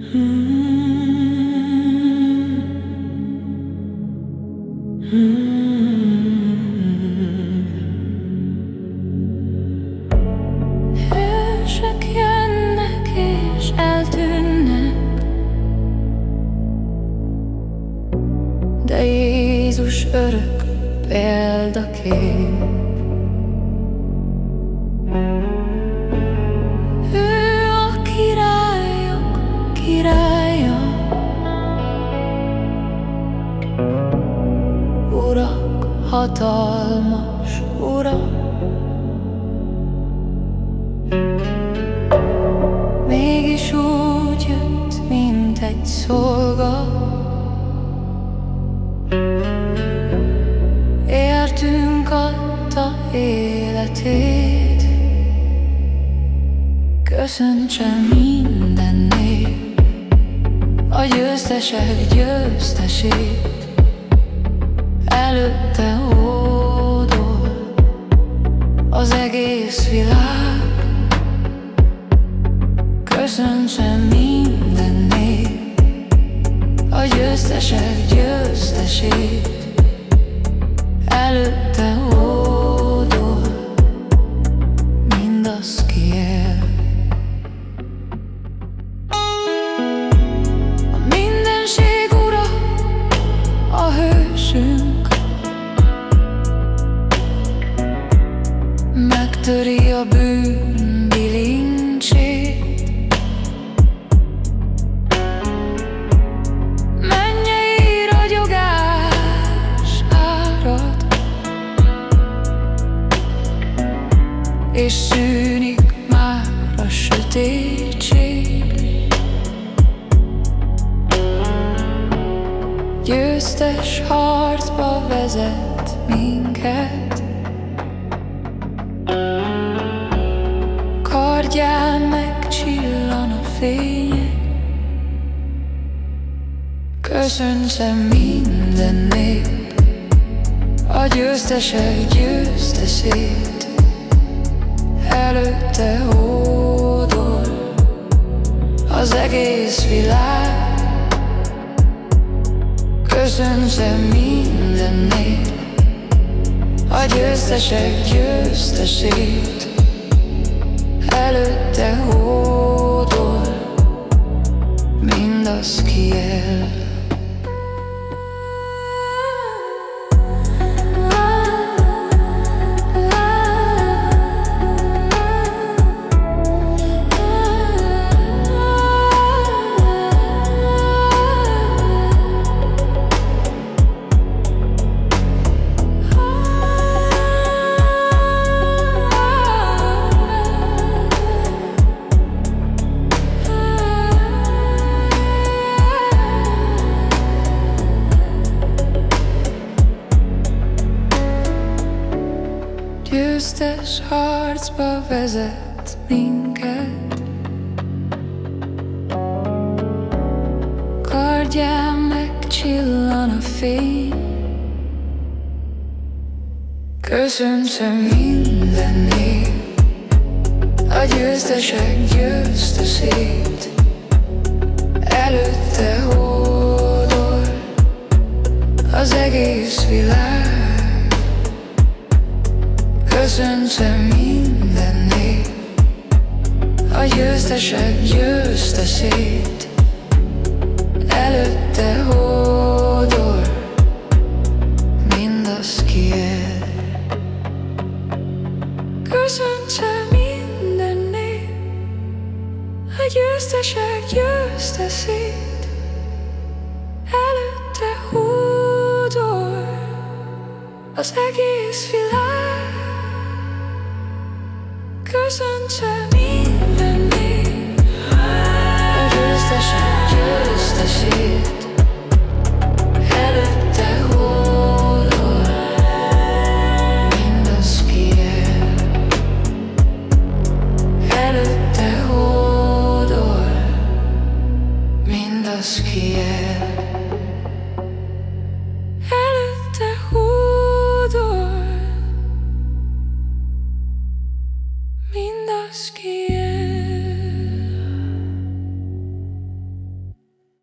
De Jézus örök példakép hatalmas Urak Mégis úgy jött, mint egy szolga. Értünk adta életét. Köszöntse minden nép A győztesek győztesét Előtte hódol Az egész világ. Köszöntse minden nép A győztesek győztesét. Előtte hódol Megtöri a bűn bilincsét Mennyei ragyogás árad. És szűnik már a sötétség. Győztes harcba vezet minket Kardján megcsillan a fénye. Köszönse minden nép A győztesek győztesét. Előtte hódol Az egész világ. Köszönse minden nép A győztesek győztesét Győztes harcba vezet minket. Kardján megcsillan a fény. Köszönse minden nép. A győztesek győzte szét. Előtte hódol Az egész világ Köszönse minden nép A győztesek győzte szét Előtte hódol Mindaz ki él Köszöntse minden nép A győztesek győzte szét Előtte hódol Az egész világ Köszöntse minden nép A győztesek győzte szét Előtte hódol Mindaz Előtte hódol Mindaz